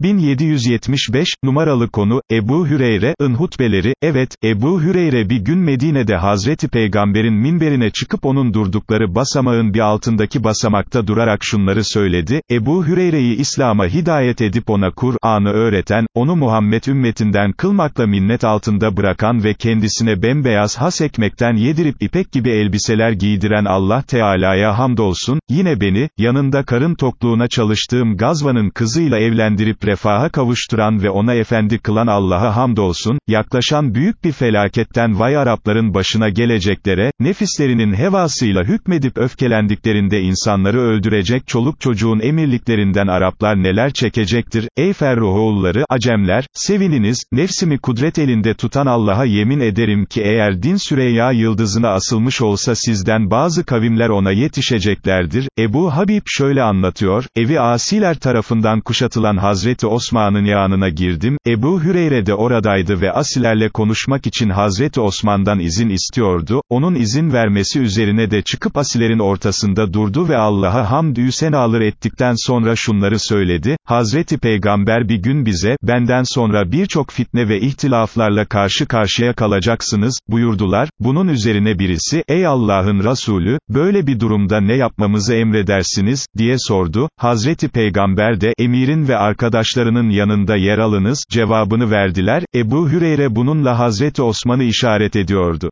1775, numaralı konu, Ebu Hüreyre'ın hutbeleri, evet, Ebu Hüreyre bir gün Medine'de Hazreti Peygamber'in minberine çıkıp onun durdukları basamağın bir altındaki basamakta durarak şunları söyledi, Ebu Hüreyre'yi İslam'a hidayet edip ona Kur'an'ı öğreten, onu Muhammed ümmetinden kılmakla minnet altında bırakan ve kendisine bembeyaz has ekmekten yedirip ipek gibi elbiseler giydiren Allah Teala'ya hamdolsun, yine beni, yanında karın tokluğuna çalıştığım Gazvan'ın kızıyla evlendirip refaha kavuşturan ve ona efendi kılan Allah'a hamdolsun, yaklaşan büyük bir felaketten vay Arapların başına geleceklere, nefislerinin hevasıyla hükmedip öfkelendiklerinde insanları öldürecek çoluk çocuğun emirliklerinden Araplar neler çekecektir, ey Ferruhoğulları, Acemler, sevininiz, nefsimi kudret elinde tutan Allah'a yemin ederim ki eğer din Süreyya yıldızına asılmış olsa sizden bazı kavimler ona yetişeceklerdir, Ebu Habib şöyle anlatıyor, evi asiler tarafından kuşatılan Hazreti Osman'ın yanına girdim, Ebu Hüreyre de oradaydı ve asilerle konuşmak için Hazreti Osman'dan izin istiyordu, onun izin vermesi üzerine de çıkıp asilerin ortasında durdu ve Allah'a hamdü senalar ettikten sonra şunları söyledi, Hazreti Peygamber bir gün bize, benden sonra birçok fitne ve ihtilaflarla karşı karşıya kalacaksınız, buyurdular, bunun üzerine birisi, ey Allah'ın Resulü, böyle bir durumda ne yapmamızı emredersiniz, diye sordu, Hazreti Peygamber de, emirin ve arkadaşlarının yanında yer alınız, cevabını verdiler, Ebu Hüreyre bununla Hazreti Osman'ı işaret ediyordu.